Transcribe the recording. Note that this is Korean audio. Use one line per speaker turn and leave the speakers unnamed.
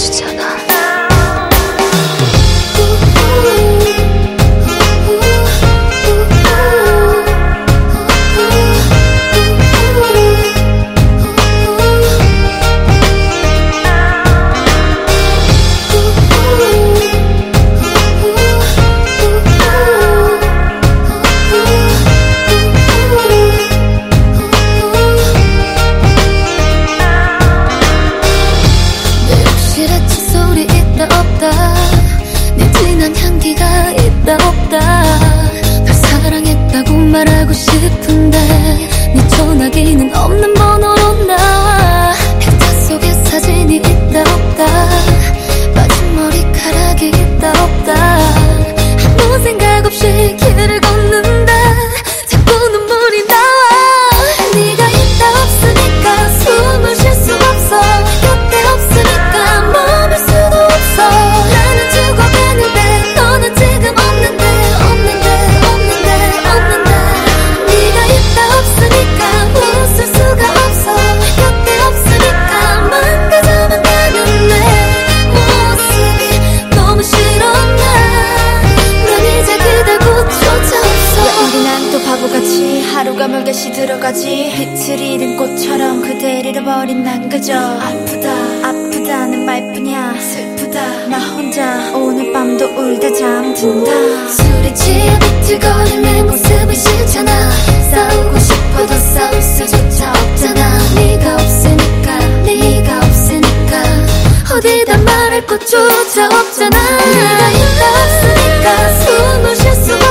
しちゃ。 전화기는 없는
하루가 멀게 시들어가지. 빛을 잃은 꽃처럼 그댈 잃어버린 난 그저 아프다 아프다는 말뿐이야. 슬프다 나 혼자 오늘 밤도 울다 잠든다.
술이취해 비틀거린 내 모습이 싫잖아. 싸우고 싶어도 싸울 수조차 없잖아. 네가 없으니까 네가 없으니까. 어디다 말할 것조차 없잖아. 네가 있다 없으니까 숨을 쉴 수가